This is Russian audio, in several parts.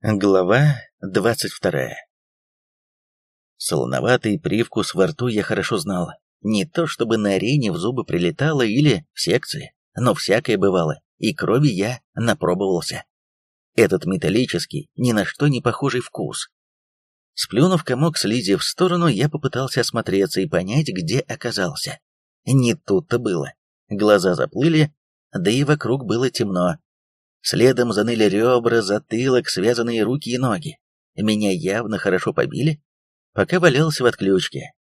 Глава двадцать вторая Солоноватый привкус во рту я хорошо знал. Не то чтобы на арене в зубы прилетало или в секции, но всякое бывало, и крови я напробовался. Этот металлический, ни на что не похожий вкус. Сплюнув комок слизи в сторону, я попытался осмотреться и понять, где оказался. Не тут-то было. Глаза заплыли, да и вокруг было темно, Следом заныли ребра, затылок, связанные руки и ноги. Меня явно хорошо побили, пока валялся в отключке.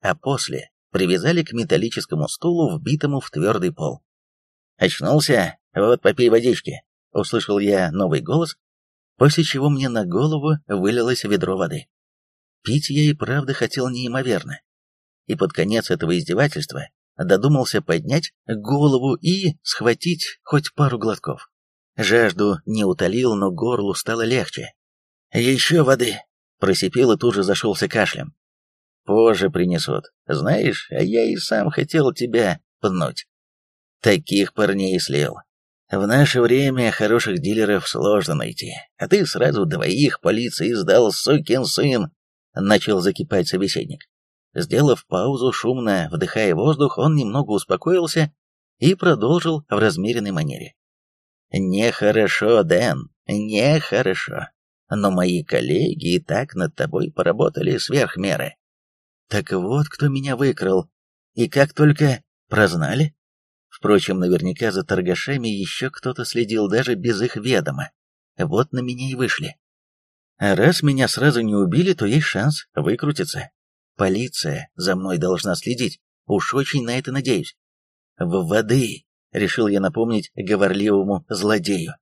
А после привязали к металлическому стулу, вбитому в твердый пол. «Очнулся? Вот попей водички!» — услышал я новый голос, после чего мне на голову вылилось ведро воды. Пить я и правда хотел неимоверно. И под конец этого издевательства додумался поднять голову и схватить хоть пару глотков. Жажду не утолил, но горлу стало легче. «Еще воды!» — просипел и тут же зашелся кашлем. «Позже принесут. Знаешь, а я и сам хотел тебя пнуть. Таких парней слил. В наше время хороших дилеров сложно найти, а ты сразу двоих полиции сдал, сукин сын!» — начал закипать собеседник. Сделав паузу, шумно вдыхая воздух, он немного успокоился и продолжил в размеренной манере. Нехорошо, Дэн, нехорошо. Но мои коллеги и так над тобой поработали сверх меры. Так вот, кто меня выкрал. И как только прознали? Впрочем, наверняка за торгашами еще кто-то следил даже без их ведома. Вот на меня и вышли. А раз меня сразу не убили, то есть шанс выкрутиться. Полиция за мной должна следить. Уж очень на это надеюсь. В воды решил я напомнить говорливому злодею.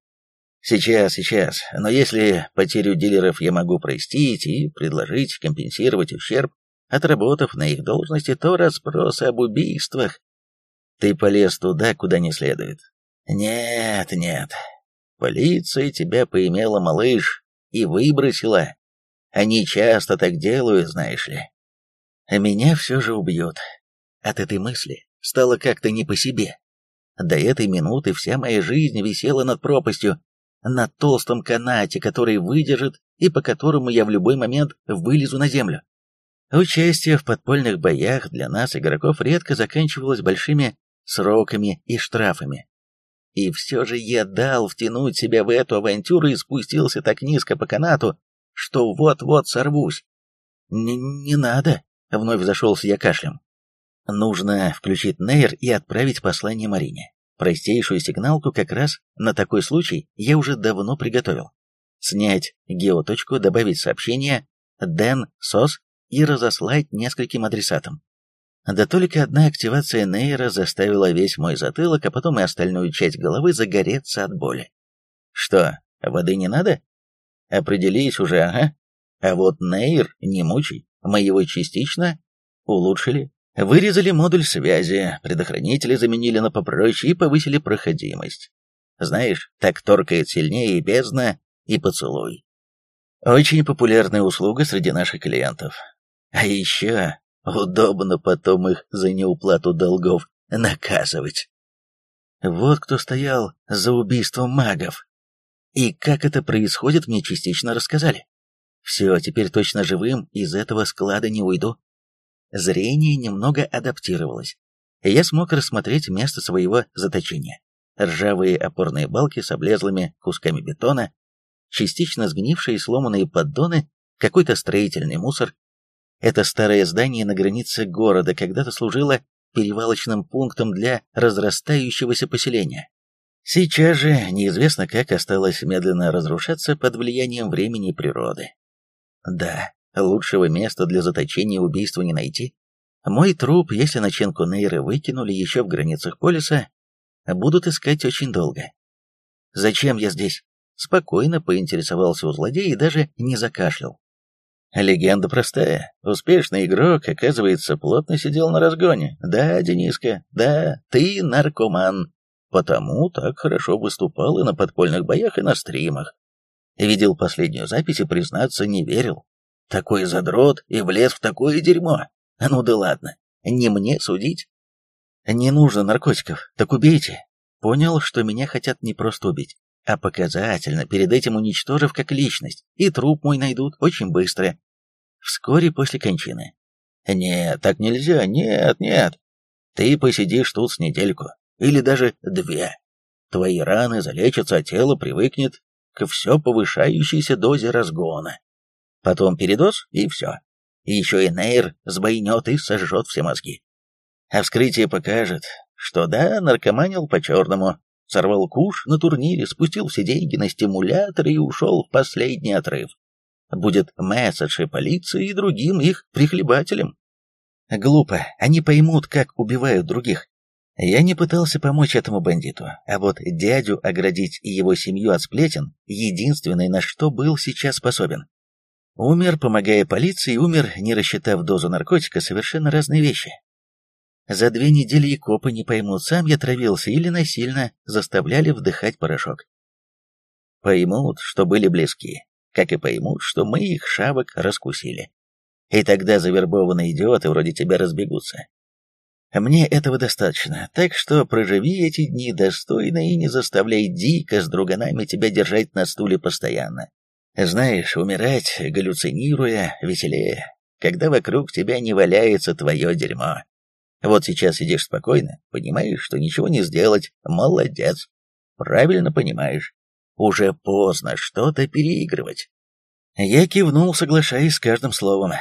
Сейчас, сейчас, но если потерю дилеров я могу простить и предложить компенсировать ущерб, отработав на их должности, то расспросы об убийствах. Ты полез туда, куда не следует. Нет, нет. Полиция тебя поимела, малыш, и выбросила. Они часто так делают, знаешь ли. А меня все же убьют. От этой мысли стало как-то не по себе. До этой минуты вся моя жизнь висела над пропастью, на толстом канате, который выдержит и по которому я в любой момент вылезу на землю. Участие в подпольных боях для нас, игроков, редко заканчивалось большими сроками и штрафами. И все же я дал втянуть себя в эту авантюру и спустился так низко по канату, что вот-вот сорвусь. «Не, не надо», — вновь зашелся я кашлем. Нужно включить нейр и отправить послание Марине. Простейшую сигналку как раз на такой случай я уже давно приготовил. Снять геоточку, добавить сообщение «Дэн СОС» и разослать нескольким адресатам. Да только одна активация нейра заставила весь мой затылок, а потом и остальную часть головы загореться от боли. Что, воды не надо? Определись уже, ага. А вот нейр, не мучай, мы его частично улучшили Вырезали модуль связи, предохранители заменили на попроще и повысили проходимость. Знаешь, так торкает сильнее и бездна, и поцелуй. Очень популярная услуга среди наших клиентов. А еще удобно потом их за неуплату долгов наказывать. Вот кто стоял за убийством магов. И как это происходит, мне частично рассказали. Все, теперь точно живым из этого склада не уйду. Зрение немного адаптировалось, и я смог рассмотреть место своего заточения. Ржавые опорные балки с облезлыми кусками бетона, частично сгнившие сломанные поддоны, какой-то строительный мусор. Это старое здание на границе города когда-то служило перевалочным пунктом для разрастающегося поселения. Сейчас же неизвестно как осталось медленно разрушаться под влиянием времени и природы. Да, Лучшего места для заточения убийства не найти. Мой труп, если начинку нейры выкинули еще в границах полиса, будут искать очень долго. Зачем я здесь? Спокойно поинтересовался у злодея и даже не закашлял. Легенда простая. Успешный игрок, оказывается, плотно сидел на разгоне. Да, Дениска, да, ты наркоман. Потому так хорошо выступал и на подпольных боях, и на стримах. Видел последнюю запись и, признаться, не верил. Такой задрот и влез в такое дерьмо. Ну да ладно, не мне судить. Не нужно наркотиков, так убейте. Понял, что меня хотят не просто убить, а показательно, перед этим уничтожив как личность, и труп мой найдут очень быстро. Вскоре после кончины. Нет, так нельзя, нет, нет. Ты посидишь тут с недельку, или даже две. Твои раны залечатся, а тело привыкнет к все повышающейся дозе разгона. Потом передоз, и все. Еще и нейр сбойнет и сожжет все мозги. А вскрытие покажет, что да, наркоманил по-черному, сорвал куш на турнире, спустил все деньги на стимулятор и ушел в последний отрыв. Будет месседж и полиции и другим их прихлебателям. Глупо, они поймут, как убивают других. Я не пытался помочь этому бандиту, а вот дядю оградить и его семью от сплетен — единственное, на что был сейчас способен. Умер, помогая полиции, умер, не рассчитав дозу наркотика, совершенно разные вещи. За две недели и копы не поймут, сам я травился или насильно заставляли вдыхать порошок. Поймут, что были близки, как и поймут, что мы их шавок раскусили. И тогда завербованные идиоты вроде тебя разбегутся. Мне этого достаточно, так что проживи эти дни достойно и не заставляй дико с друганами тебя держать на стуле постоянно. Знаешь, умирать, галлюцинируя, веселее, когда вокруг тебя не валяется твое дерьмо. Вот сейчас сидишь спокойно, понимаешь, что ничего не сделать, молодец. Правильно понимаешь. Уже поздно что-то переигрывать. Я кивнул, соглашаясь с каждым словом.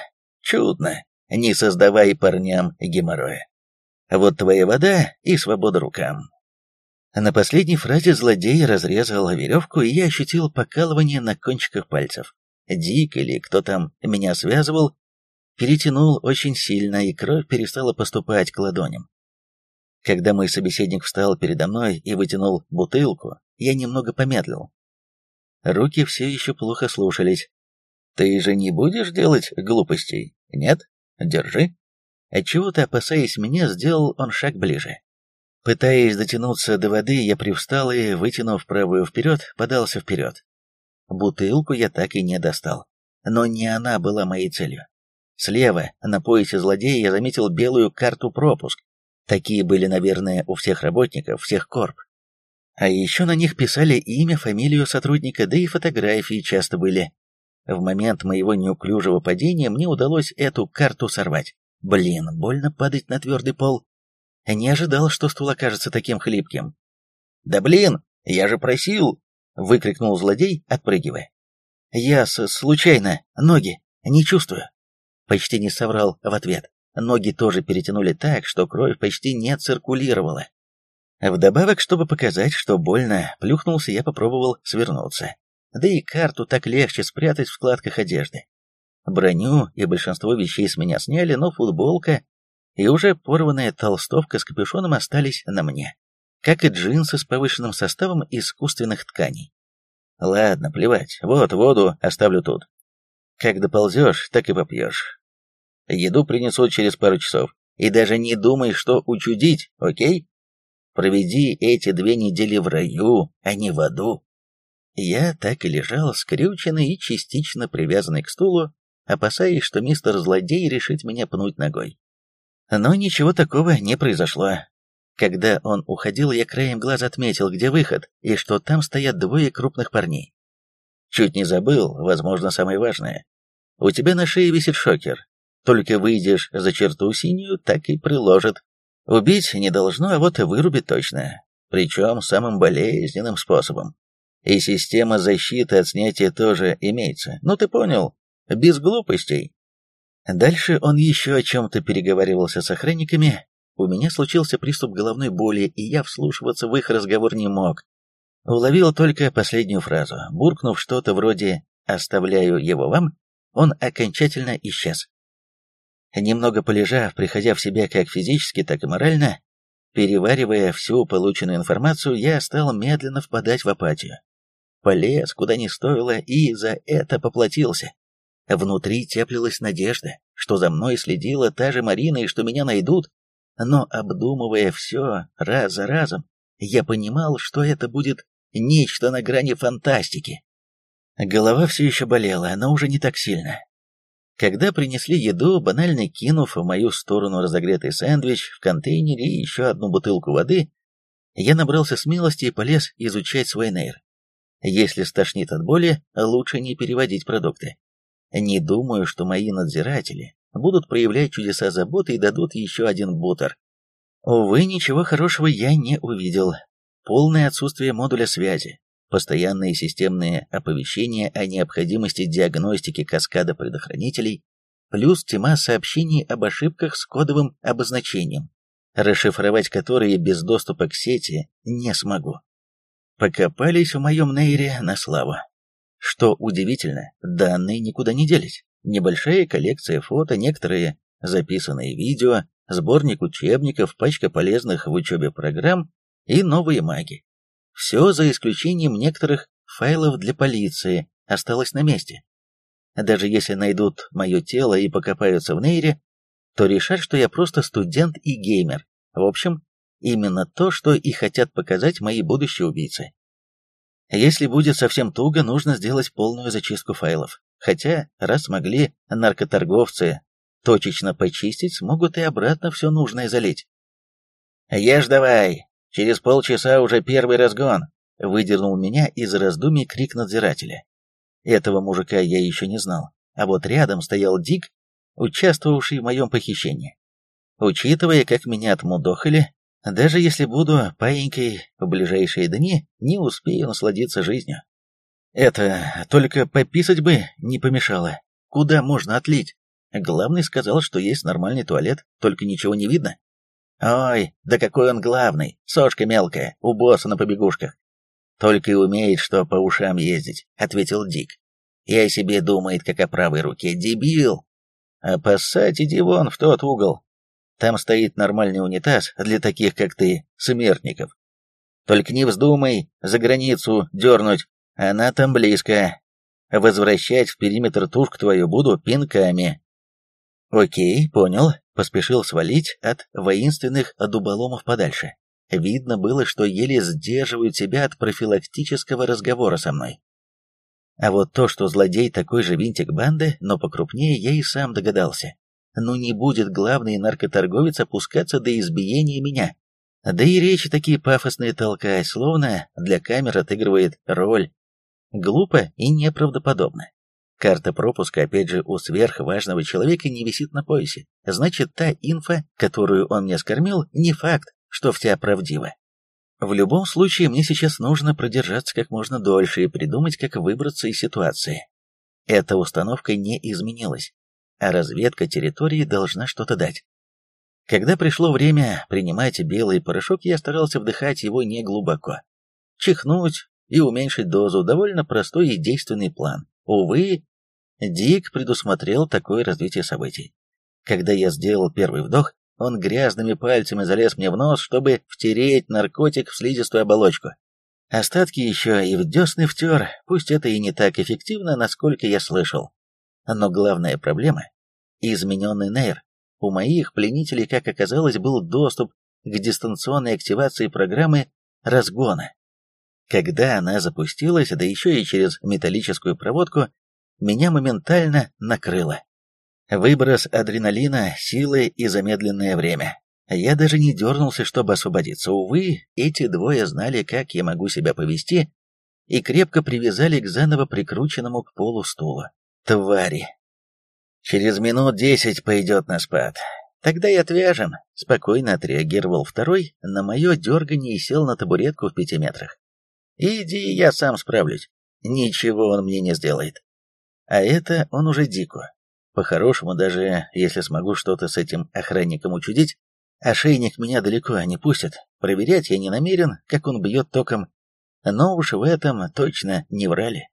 Чудно, не создавай парням геморроя. Вот твоя вода и свобода рукам. На последней фразе злодей разрезал веревку, и я ощутил покалывание на кончиках пальцев. Дик или кто там меня связывал, перетянул очень сильно, и кровь перестала поступать к ладоням. Когда мой собеседник встал передо мной и вытянул бутылку, я немного помедлил. Руки все еще плохо слушались. «Ты же не будешь делать глупостей, нет? Держи». Отчего-то, опасаясь меня, сделал он шаг ближе. Пытаясь дотянуться до воды, я привстал и, вытянув правую вперед, подался вперед. Бутылку я так и не достал. Но не она была моей целью. Слева, на поясе злодея, я заметил белую карту-пропуск. Такие были, наверное, у всех работников, всех корп. А еще на них писали имя, фамилию сотрудника, да и фотографии часто были. В момент моего неуклюжего падения мне удалось эту карту сорвать. Блин, больно падать на твердый пол. Не ожидал, что стул окажется таким хлипким. «Да блин, я же просил!» — выкрикнул злодей, отпрыгивая. «Я с случайно, ноги, не чувствую». Почти не соврал в ответ. Ноги тоже перетянули так, что кровь почти не циркулировала. Вдобавок, чтобы показать, что больно, плюхнулся, я попробовал свернуться. Да и карту так легче спрятать в складках одежды. Броню и большинство вещей с меня сняли, но футболка и уже порванная толстовка с капюшоном остались на мне, как и джинсы с повышенным составом искусственных тканей. Ладно, плевать, вот воду оставлю тут. Как доползешь, так и попьешь. Еду принесут через пару часов. И даже не думай, что учудить, окей? Проведи эти две недели в раю, а не в аду. Я так и лежал, скрюченный и частично привязанный к стулу, опасаясь, что мистер злодей решит меня пнуть ногой. Но ничего такого не произошло. Когда он уходил, я краем глаз отметил, где выход, и что там стоят двое крупных парней. Чуть не забыл, возможно, самое важное. У тебя на шее висит шокер. Только выйдешь за черту синюю, так и приложит. Убить не должно, а вот и вырубить точно. Причем самым болезненным способом. И система защиты от снятия тоже имеется. Ну ты понял, без глупостей. Дальше он еще о чем-то переговаривался с охранниками. У меня случился приступ головной боли, и я вслушиваться в их разговор не мог. Уловил только последнюю фразу. Буркнув что-то вроде «оставляю его вам», он окончательно исчез. Немного полежав, приходя в себя как физически, так и морально, переваривая всю полученную информацию, я стал медленно впадать в апатию. Полез, куда не стоило, и за это поплатился. Внутри теплилась надежда, что за мной следила та же Марина и что меня найдут, но, обдумывая все раз за разом, я понимал, что это будет нечто на грани фантастики. Голова все еще болела, но уже не так сильно. Когда принесли еду, банально кинув в мою сторону разогретый сэндвич в контейнере и еще одну бутылку воды, я набрался смелости и полез изучать свой нейр. Если стошнит от боли, лучше не переводить продукты. Не думаю, что мои надзиратели будут проявлять чудеса заботы и дадут еще один бутер. Увы, ничего хорошего я не увидел. Полное отсутствие модуля связи, постоянные системные оповещения о необходимости диагностики каскада предохранителей, плюс тьма сообщений об ошибках с кодовым обозначением, расшифровать которые без доступа к сети не смогу. Покопались в моем нейре на славу. Что удивительно, данные никуда не делись. Небольшая коллекция фото, некоторые записанные видео, сборник учебников, пачка полезных в учебе программ и новые маги. Все за исключением некоторых файлов для полиции осталось на месте. Даже если найдут мое тело и покопаются в нейре, то решат, что я просто студент и геймер. В общем, именно то, что и хотят показать мои будущие убийцы. Если будет совсем туго, нужно сделать полную зачистку файлов. Хотя, раз смогли наркоторговцы точечно почистить, смогут и обратно все нужное залить. «Ешь давай! Через полчаса уже первый разгон!» Выдернул меня из раздумий крик надзирателя. Этого мужика я еще не знал, а вот рядом стоял Дик, участвовавший в моем похищении. Учитывая, как меня отмудохали, даже если буду паинькой в ближайшие дни, не успею насладиться жизнью. Это, только пописать бы не помешало. Куда можно отлить? Главный сказал, что есть нормальный туалет, только ничего не видно. Ой, да какой он главный, сошка мелкая, у босса на побегушках. Только и умеет, что по ушам ездить, ответил Дик. О себе думает, как о правой руке, дебил. А поссать иди вон в тот угол, там стоит нормальный унитаз для таких, как ты, смертников. Только не вздумай за границу дернуть, она там близко. Возвращать в периметр тушку твою буду пинками. Окей, понял, поспешил свалить от воинственных дуболомов подальше. Видно было, что еле сдерживают себя от профилактического разговора со мной. А вот то, что злодей такой же винтик банды, но покрупнее, я и сам догадался. Ну не будет главный наркоторговец опускаться до избиения меня. Да и речи такие пафосные толкать, словно для камер отыгрывает роль. Глупо и неправдоподобно. Карта пропуска, опять же, у сверхважного человека не висит на поясе. Значит, та инфа, которую он мне скормил, не факт, что вся правдива. В любом случае, мне сейчас нужно продержаться как можно дольше и придумать, как выбраться из ситуации. Эта установка не изменилась а разведка территории должна что-то дать. Когда пришло время принимать белый порошок, я старался вдыхать его не глубоко. Чихнуть и уменьшить дозу – довольно простой и действенный план. Увы, Дик предусмотрел такое развитие событий. Когда я сделал первый вдох, он грязными пальцами залез мне в нос, чтобы втереть наркотик в слизистую оболочку. Остатки еще и в десны втер, пусть это и не так эффективно, насколько я слышал. Но главная проблема – измененный нейр. У моих пленителей, как оказалось, был доступ к дистанционной активации программы разгона. Когда она запустилась, да еще и через металлическую проводку, меня моментально накрыло. Выброс адреналина, силы и замедленное время. Я даже не дернулся, чтобы освободиться. Увы, эти двое знали, как я могу себя повести, и крепко привязали к заново прикрученному к полу стулу. Твари. Через минут десять пойдет на спад. Тогда и отвяжем. Спокойно отреагировал второй на мое дергание и сел на табуретку в пяти метрах. Иди, я сам справлюсь. Ничего он мне не сделает. А это он уже дико. По-хорошему, даже если смогу что-то с этим охранником учудить, ошейник меня далеко не пустит. Проверять я не намерен, как он бьет током. Но уж в этом точно не врали.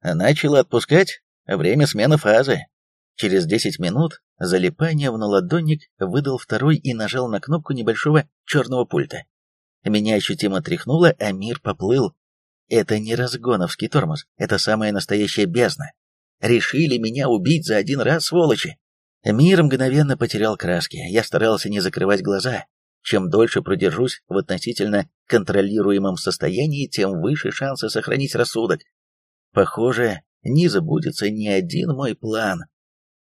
Начал отпускать? Время смены фазы. Через 10 минут залипание в наладонник выдал второй и нажал на кнопку небольшого черного пульта. Меня ощутимо тряхнуло, а мир поплыл. Это не разгоновский тормоз, это самая настоящая бездна. Решили меня убить за один раз, сволочи. Мир мгновенно потерял краски, я старался не закрывать глаза. Чем дольше продержусь в относительно контролируемом состоянии, тем выше шансы сохранить рассудок. Похоже, не забудется ни один мой план.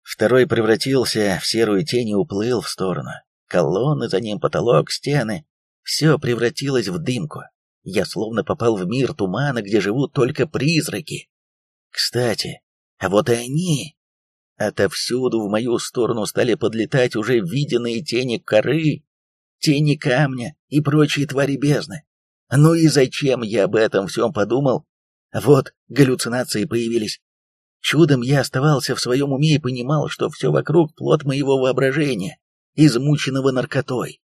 Второй превратился в серую тень и уплыл в сторону. Колонны, за ним потолок, стены. Все превратилось в дымку. Я словно попал в мир тумана, где живут только призраки. Кстати, а вот и они. Отовсюду в мою сторону стали подлетать уже виденные тени коры, тени камня и прочие твари бездны. Ну и зачем я об этом всем подумал? Вот галлюцинации появились. Чудом я оставался в своем уме и понимал, что все вокруг плод моего воображения, измученного наркотой.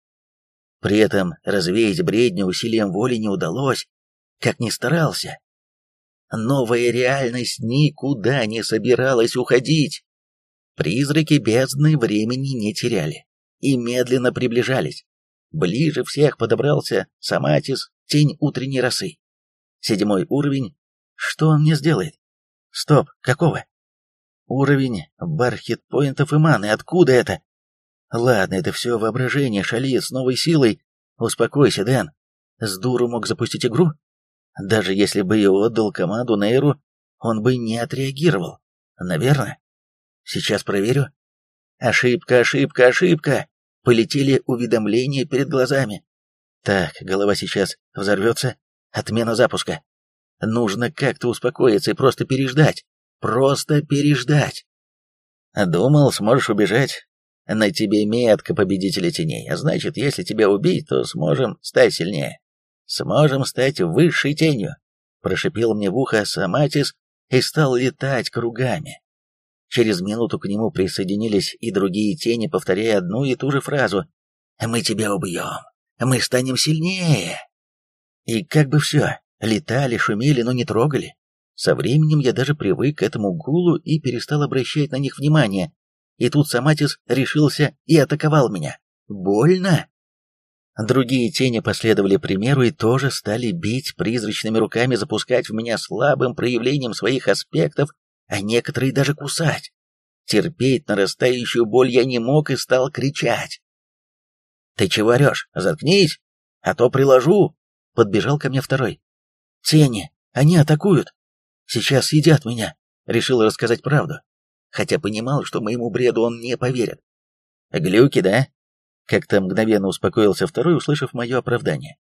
При этом развеять бредню усилием воли не удалось, как ни старался. Новая реальность никуда не собиралась уходить. Призраки бездны времени не теряли и медленно приближались. Ближе всех подобрался Саматис, тень утренней росы. Седьмой уровень. Что он мне сделает? Стоп, какого? Уровень бархит-поинтов и маны. Откуда это? Ладно, это все воображение шалит с новой силой. Успокойся, Дэн. С дуру мог запустить игру? Даже если бы я отдал команду Нейру, он бы не отреагировал. Наверное. Сейчас проверю. Ошибка, ошибка, ошибка. Полетели уведомления перед глазами. Так, голова сейчас взорвется. Отмена запуска. Нужно как-то успокоиться и просто переждать. Просто переждать. Думал, сможешь убежать. На тебе метка победителя теней, а значит, если тебя убить, то сможем стать сильнее. Сможем стать высшей тенью. Прошипел мне в ухо Саматис и стал летать кругами. Через минуту к нему присоединились и другие тени, повторяя одну и ту же фразу «Мы тебя убьем! Мы станем сильнее!» И как бы все, Летали, шумели, но не трогали. Со временем я даже привык к этому гулу и перестал обращать на них внимание. И тут Саматис решился и атаковал меня. Больно? Другие тени последовали примеру и тоже стали бить призрачными руками, запускать в меня слабым проявлением своих аспектов, а некоторые даже кусать. Терпеть нарастающую боль я не мог и стал кричать. «Ты чего орешь? Заткнись, а то приложу!» Подбежал ко мне второй. Тени, они атакуют. Сейчас едят меня. Решил рассказать правду. Хотя понимал, что моему бреду он не поверит. Глюки, да? Как-то мгновенно успокоился второй, услышав мое оправдание.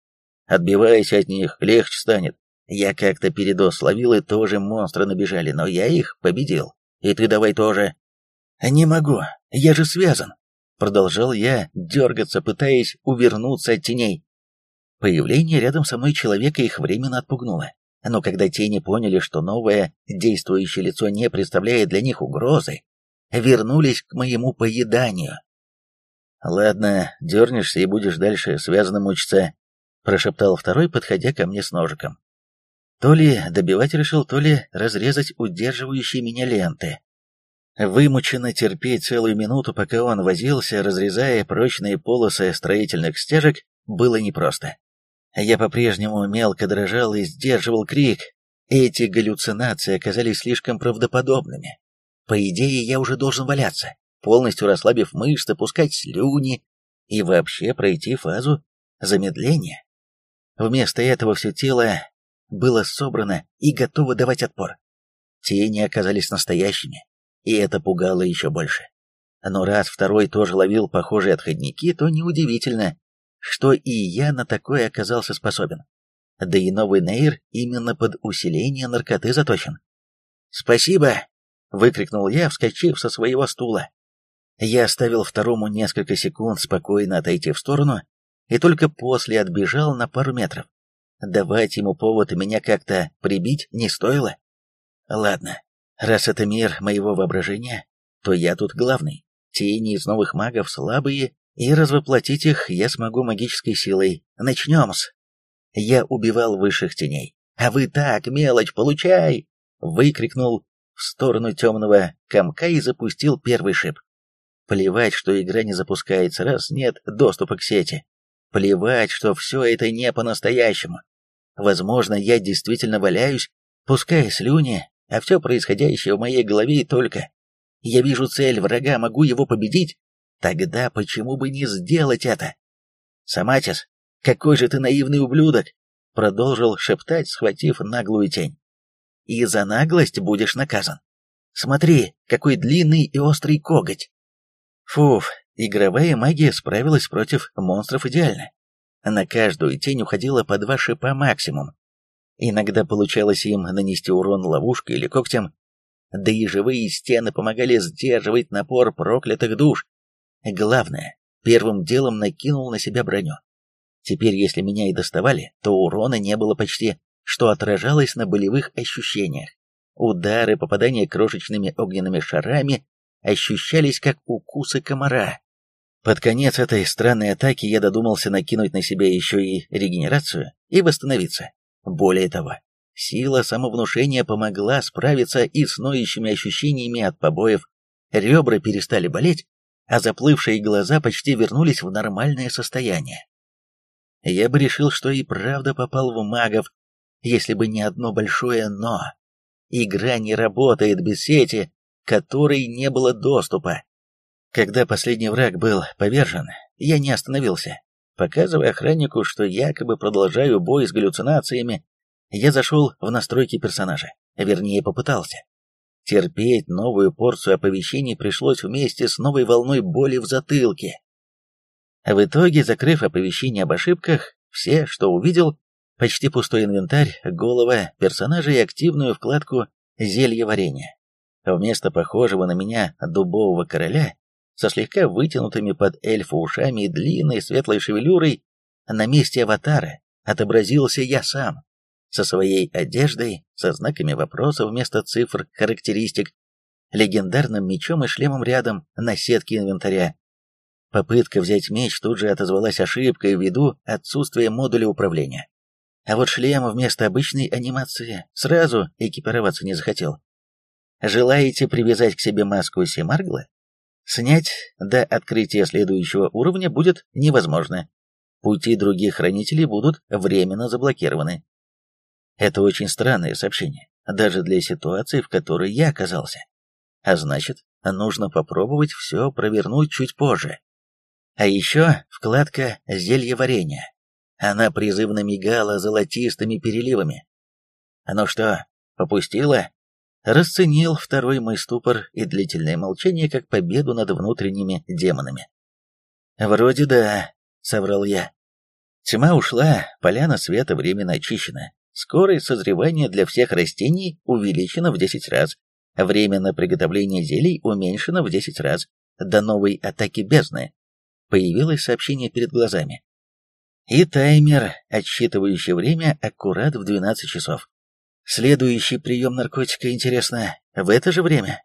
Отбивайся от них, легче станет. Я как-то передос ловил, и тоже монстры набежали, но я их победил. И ты давай тоже. Не могу, я же связан. Продолжал я дергаться, пытаясь увернуться от теней. Появление рядом со мной человека их временно отпугнуло. Но когда тени поняли, что новое действующее лицо не представляет для них угрозы, вернулись к моему поеданию. «Ладно, дернешься и будешь дальше связанным мучиться», — прошептал второй, подходя ко мне с ножиком. То ли добивать решил, то ли разрезать удерживающие меня ленты. Вымученно терпеть целую минуту, пока он возился, разрезая прочные полосы строительных стяжек, было непросто. Я по-прежнему мелко дрожал и сдерживал крик. Эти галлюцинации оказались слишком правдоподобными. По идее, я уже должен валяться, полностью расслабив мышцы, пускать слюни и вообще пройти фазу замедления. Вместо этого все тело было собрано и готово давать отпор. Тени оказались настоящими, и это пугало еще больше. Но раз второй тоже ловил похожие отходники, то неудивительно, что и я на такое оказался способен. Да и новый Нейр именно под усиление наркоты заточен. «Спасибо!» — выкрикнул я, вскочив со своего стула. Я оставил второму несколько секунд спокойно отойти в сторону и только после отбежал на пару метров. Давать ему повод меня как-то прибить не стоило. Ладно, раз это мир моего воображения, то я тут главный. Тени из новых магов слабые и развоплотить их я смогу магической силой. Начнем-с. Я убивал высших теней. А вы так, мелочь, получай! Выкрикнул в сторону темного комка и запустил первый шип. Плевать, что игра не запускается, раз нет доступа к сети. Плевать, что все это не по-настоящему. Возможно, я действительно валяюсь, пуская слюни, а все происходящее в моей голове только. Я вижу цель врага, могу его победить, Тогда почему бы не сделать это? Саматис, какой же ты наивный ублюдок! Продолжил шептать, схватив наглую тень. И за наглость будешь наказан. Смотри, какой длинный и острый коготь. Фуф, игровая магия справилась против монстров идеально. На каждую тень уходило по два шипа максимум. Иногда получалось им нанести урон ловушкой или когтем, да и живые стены помогали сдерживать напор проклятых душ. Главное, первым делом накинул на себя броню. Теперь, если меня и доставали, то урона не было почти, что отражалось на болевых ощущениях. Удары, попадания крошечными огненными шарами ощущались как укусы комара. Под конец этой странной атаки я додумался накинуть на себя еще и регенерацию и восстановиться. Более того, сила самовнушения помогла справиться и с ноющими ощущениями от побоев. Ребра перестали болеть, а заплывшие глаза почти вернулись в нормальное состояние. Я бы решил, что и правда попал в магов, если бы не одно большое «но». Игра не работает без сети, которой не было доступа. Когда последний враг был повержен, я не остановился. Показывая охраннику, что якобы продолжаю бой с галлюцинациями, я зашел в настройки персонажа, вернее попытался. Терпеть новую порцию оповещений пришлось вместе с новой волной боли в затылке. В итоге, закрыв оповещение об ошибках, все, что увидел, почти пустой инвентарь, голова персонажа и активную вкладку «Зелье варенья». Вместо похожего на меня дубового короля, со слегка вытянутыми под эльфа ушами и длинной светлой шевелюрой, на месте аватара отобразился я сам, со своей одеждой, со знаками вопроса вместо цифр характеристик, легендарным мечом и шлемом рядом на сетке инвентаря. Попытка взять меч тут же отозвалась ошибкой ввиду отсутствия модуля управления. А вот шлем вместо обычной анимации сразу экипироваться не захотел. Желаете привязать к себе маску Семаргла? Снять до открытия следующего уровня будет невозможно. Пути других хранителей будут временно заблокированы. Это очень странное сообщение, даже для ситуации, в которой я оказался. А значит, нужно попробовать все провернуть чуть позже. А еще вкладка «Зелье варенья». Она призывно мигала золотистыми переливами. «Ну что, попустила?» Расценил второй мой ступор и длительное молчание как победу над внутренними демонами. «Вроде да», — соврал я. Тьма ушла, поляна света временно очищена. Скорость созревания для всех растений увеличена в 10 раз. Время на приготовление зелий уменьшено в 10 раз. До новой атаки бездны. Появилось сообщение перед глазами. И таймер, отсчитывающий время, аккурат в 12 часов. Следующий прием наркотика, интересно, в это же время?